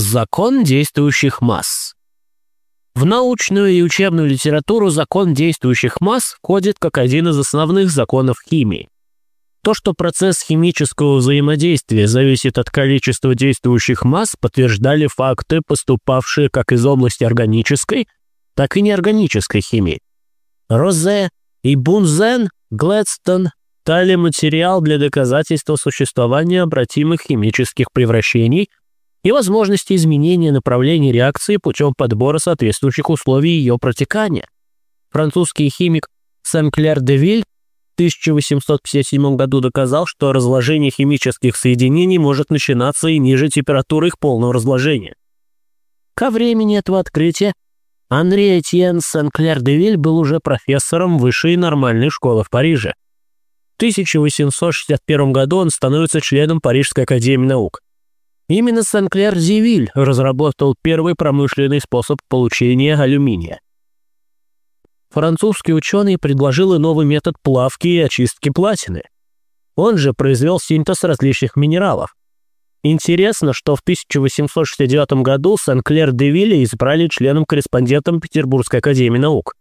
Закон действующих масс. В научную и учебную литературу закон действующих масс входит как один из основных законов химии. То, что процесс химического взаимодействия зависит от количества действующих масс, подтверждали факты, поступавшие как из области органической, так и неорганической химии. Розе и Бунзен, Глэдстон дали материал для доказательства существования обратимых химических превращений – и возможности изменения направления реакции путем подбора соответствующих условий ее протекания. Французский химик Сен-Клер де Виль в 1857 году доказал, что разложение химических соединений может начинаться и ниже температуры их полного разложения. Ко времени этого открытия Анри Этьен Сен-Клер де Виль был уже профессором высшей нормальной школы в Париже. В 1861 году он становится членом Парижской академии наук. Именно Сен-Клер Зивиль разработал первый промышленный способ получения алюминия. Французский ученый предложил и новый метод плавки и очистки платины. Он же произвел синтез различных минералов. Интересно, что в 1869 году Сен-Клер де Вилля избрали членом-корреспондентом Петербургской академии наук.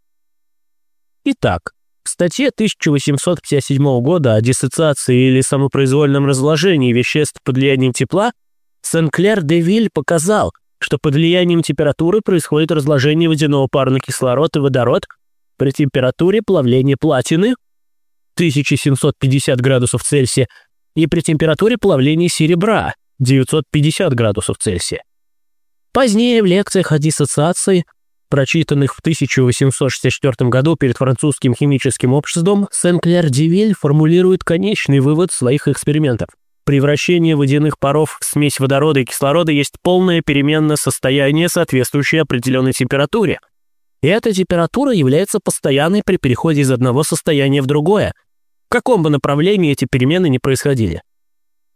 Итак, в статье 1857 года о диссоциации или самопроизвольном разложении веществ под влиянием тепла – Сен-Клер де Виль показал, что под влиянием температуры происходит разложение водяного пара на кислород и водород при температуре плавления платины 1750 градусов Цельсия и при температуре плавления серебра 950 градусов Цельсия. Позднее в лекциях о диссоциации, прочитанных в 1864 году перед французским химическим обществом, Сен-Клер Дивиль формулирует конечный вывод своих экспериментов – Превращение водяных паров в смесь водорода и кислорода есть полное переменное состояние, соответствующее определенной температуре. И эта температура является постоянной при переходе из одного состояния в другое, в каком бы направлении эти перемены ни происходили.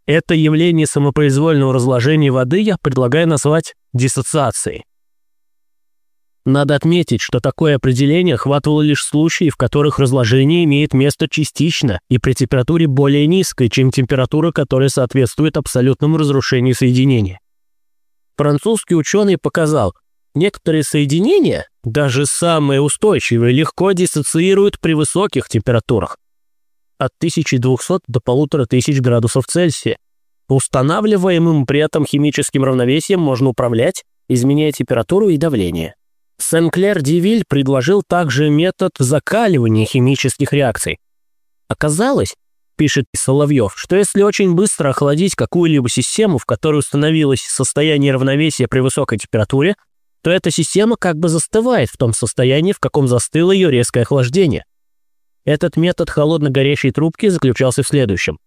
Это явление самопроизвольного разложения воды я предлагаю назвать диссоциацией. Надо отметить, что такое определение охватывало лишь случаи, в которых разложение имеет место частично и при температуре более низкой, чем температура, которая соответствует абсолютному разрушению соединения. Французский ученый показал, некоторые соединения, даже самые устойчивые, легко диссоциируют при высоких температурах от 1200 до 1500 градусов Цельсия. Устанавливаемым при этом химическим равновесием можно управлять, изменяя температуру и давление. Сен-Клер Дивиль предложил также метод закаливания химических реакций. Оказалось, пишет Соловьев, что если очень быстро охладить какую-либо систему, в которой установилось состояние равновесия при высокой температуре, то эта система как бы застывает в том состоянии, в каком застыло ее резкое охлаждение. Этот метод холодно-горячей трубки заключался в следующем.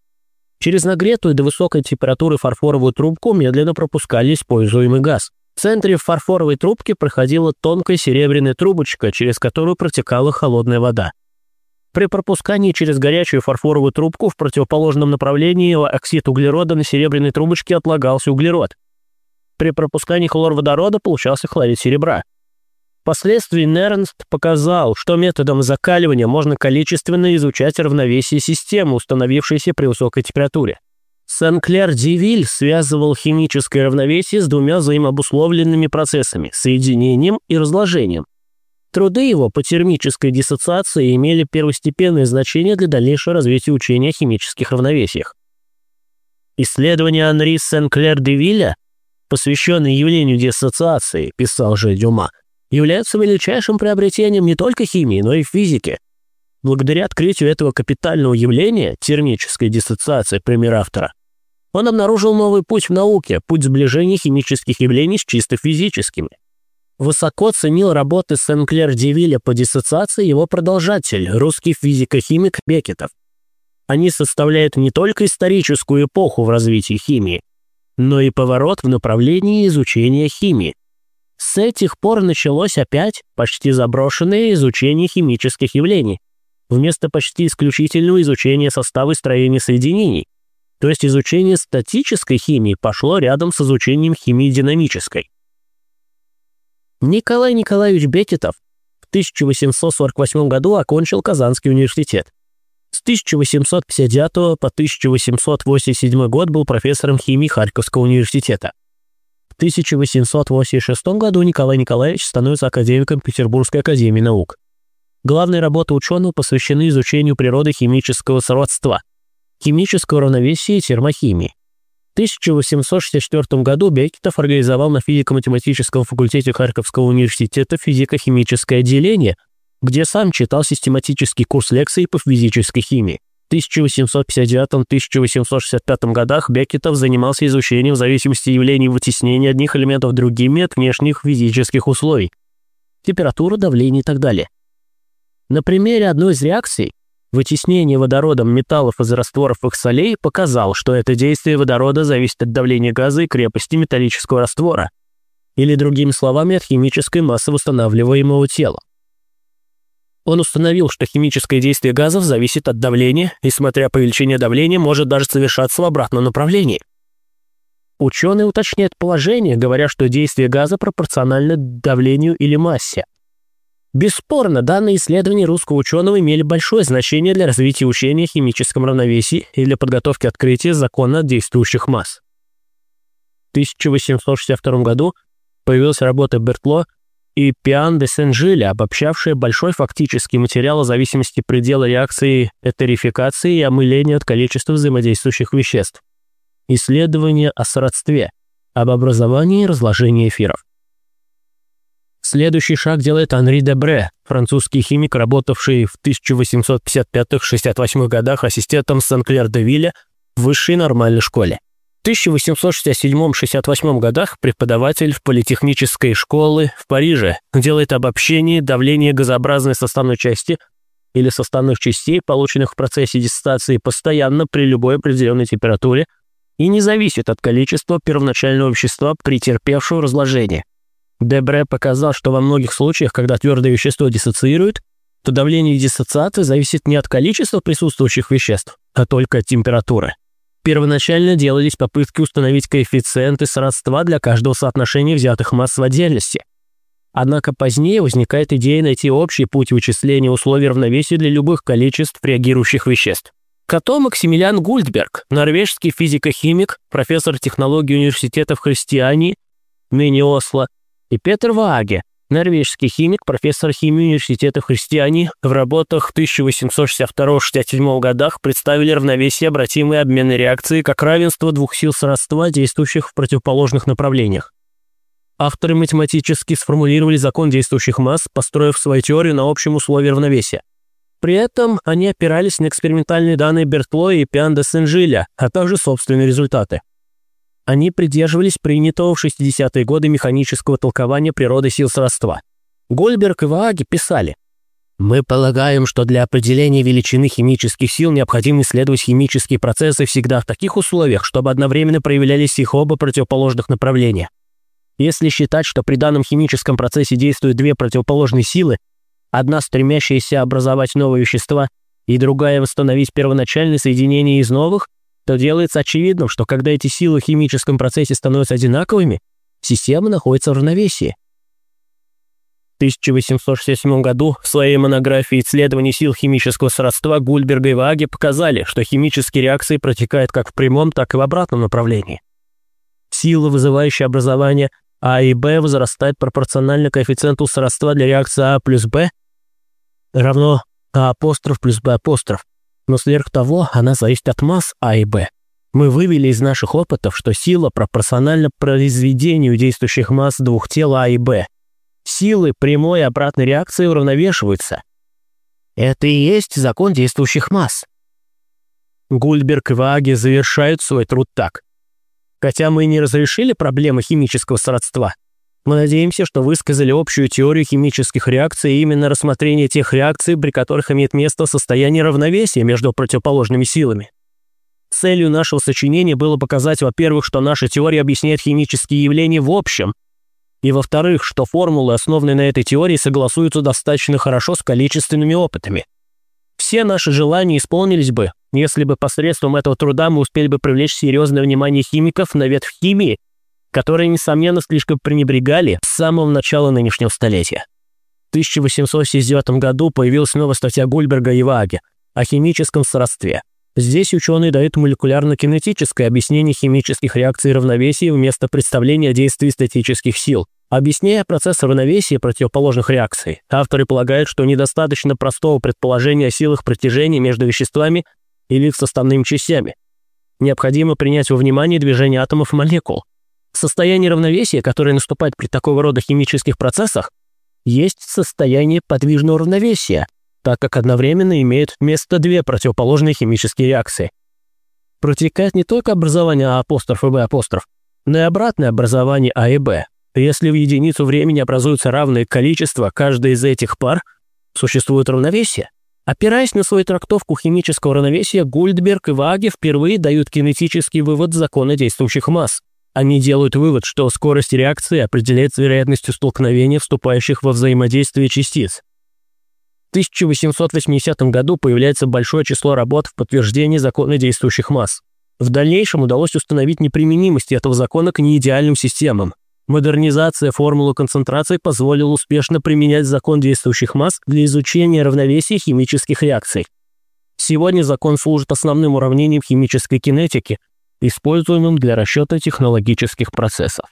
Через нагретую до высокой температуры фарфоровую трубку медленно пропускали используемый газ – центре фарфоровой трубки проходила тонкая серебряная трубочка, через которую протекала холодная вода. При пропускании через горячую фарфоровую трубку в противоположном направлении оксид углерода на серебряной трубочке отлагался углерод. При пропускании хлорводорода получался хлорид серебра. Впоследствии Нернст показал, что методом закаливания можно количественно изучать равновесие системы, установившейся при высокой температуре. Сен-Клер Дивиль связывал химическое равновесие с двумя взаимообусловленными процессами – соединением и разложением. Труды его по термической диссоциации имели первостепенное значение для дальнейшего развития учения о химических равновесиях. Исследования Анри Сен-Клер Девиля, посвященные явлению диссоциации, писал же Дюма, являются величайшим приобретением не только химии, но и физики. Благодаря открытию этого капитального явления, термической диссоциации, пример автора, он обнаружил новый путь в науке, путь сближения химических явлений с чисто физическими. Высоко ценил работы Сен-Клер-Девиля по диссоциации его продолжатель, русский физико-химик Бекетов. Они составляют не только историческую эпоху в развитии химии, но и поворот в направлении изучения химии. С этих пор началось опять почти заброшенное изучение химических явлений, вместо почти исключительного изучения состава и строения соединений, то есть изучение статической химии пошло рядом с изучением химии динамической. Николай Николаевич Бекетов в 1848 году окончил Казанский университет. С 1859 по 1887 год был профессором химии Харьковского университета. В 1886 году Николай Николаевич становится академиком Петербургской академии наук. Главные работы ученого посвящены изучению природы химического сродства, химического равновесия и термохимии. В 1864 году Бекетов организовал на физико-математическом факультете Харьковского университета физико-химическое отделение, где сам читал систематический курс лекций по физической химии. В 1859-1865 годах Бекетов занимался изучением зависимости явлений вытеснения одних элементов другими от внешних физических условий, температура, давление и так далее. На примере одной из реакций вытеснение водородом металлов из растворов их солей показал, что это действие водорода зависит от давления газа и крепости металлического раствора, или, другими словами, от химической массы восстанавливаемого тела. Он установил, что химическое действие газов зависит от давления и, смотря по величине давления, может даже совершаться в обратном направлении. Ученые уточняют положение, говоря, что действие газа пропорционально давлению или массе. Бесспорно, данные исследования русского ученого имели большое значение для развития учения о химическом равновесии и для подготовки открытия закона действующих масс. В 1862 году появилась работа Бертло и Пиан де Сен-Жиля, обобщавшая большой фактический материал о зависимости предела реакции этерификации и омыления от количества взаимодействующих веществ. Исследование о сродстве, об образовании и разложении эфиров. Следующий шаг делает Анри Дебре, французский химик, работавший в 1855-68 годах ассистентом Сен-Клер де Вилля в высшей нормальной школе. В 1867-68 годах преподаватель в политехнической школы в Париже делает обобщение давления газообразной составной части или составных частей, полученных в процессе диссоциации постоянно при любой определенной температуре и не зависит от количества первоначального вещества, претерпевшего разложение. Дебре показал, что во многих случаях, когда твердое вещество диссоциирует, то давление диссоциации зависит не от количества присутствующих веществ, а только от температуры. Первоначально делались попытки установить коэффициенты сродства для каждого соотношения взятых масс в отдельности. Однако позднее возникает идея найти общий путь вычисления условий равновесия для любых количеств реагирующих веществ. Като Максимилиан Гульдберг, норвежский физико-химик, профессор технологии университета в Христиании, ныне Осло, и Петр Вааге, норвежский химик, профессор химии университета в Христиане, в работах в 1862-67 годах представили равновесие обратимой обменной реакции как равенство двух сил сродства, действующих в противоположных направлениях. Авторы математически сформулировали закон действующих масс, построив свою теорию на общем условии равновесия. При этом они опирались на экспериментальные данные Бертло и Пиан де а также собственные результаты. Они придерживались принятого в 60-е годы механического толкования природы сил сродства. Гольберг и Вааги писали, «Мы полагаем, что для определения величины химических сил необходимо исследовать химические процессы всегда в таких условиях, чтобы одновременно проявлялись их оба противоположных направления. Если считать, что при данном химическом процессе действуют две противоположные силы, одна стремящаяся образовать новые вещества и другая восстановить первоначальное соединение из новых, то делается очевидным, что когда эти силы в химическом процессе становятся одинаковыми, система находится в равновесии. В 1867 году в своей монографии «Исследование сил химического сродства» Гульберга и Вааге показали, что химические реакции протекают как в прямом, так и в обратном направлении. Сила, вызывающая образование А и Б, возрастает пропорционально коэффициенту сродства для реакции А плюс Б равно А апостроф плюс Б апостроф но сверх того она зависит от масс А и Б. Мы вывели из наших опытов, что сила пропорциональна произведению действующих масс двух тел А и Б. Силы прямой и обратной реакции уравновешиваются. Это и есть закон действующих масс. Гульберг и Вааги завершают свой труд так. Хотя мы не разрешили проблемы химического сродства, мы надеемся, что высказали общую теорию химических реакций и именно рассмотрение тех реакций, при которых имеет место состояние равновесия между противоположными силами. Целью нашего сочинения было показать, во-первых, что наша теория объясняет химические явления в общем, и, во-вторых, что формулы, основанные на этой теории, согласуются достаточно хорошо с количественными опытами. Все наши желания исполнились бы, если бы посредством этого труда мы успели бы привлечь серьезное внимание химиков на ветвь химии которые, несомненно, слишком пренебрегали с самого начала нынешнего столетия. В 1869 году появилась новая статья Гульберга и Ваги о химическом сродстве. Здесь ученые дают молекулярно-кинетическое объяснение химических реакций равновесия вместо представления действий статических сил. Объясняя процесс равновесия противоположных реакций, авторы полагают, что недостаточно простого предположения о силах притяжения между веществами или их составными частями. Необходимо принять во внимание движение атомов молекул. Состояние равновесия, которое наступает при такого рода химических процессах, есть состояние подвижного равновесия, так как одновременно имеют место две противоположные химические реакции. Протекает не только образование А и Б но и обратное образование А и Б. Если в единицу времени образуются равные количества каждой из этих пар, существует равновесие. Опираясь на свою трактовку химического равновесия, Гульдберг и Ваге впервые дают кинетический вывод закона действующих масс. Они делают вывод, что скорость реакции определяется вероятностью столкновения вступающих во взаимодействие частиц. 1880 году появляется большое число работ в подтверждении закона действующих масс. В дальнейшем удалось установить неприменимость этого закона к неидеальным системам. Модернизация формулы концентрации позволила успешно применять закон действующих масс для изучения равновесия химических реакций. Сегодня закон служит основным уравнением химической кинетики, используемым для расчета технологических процессов.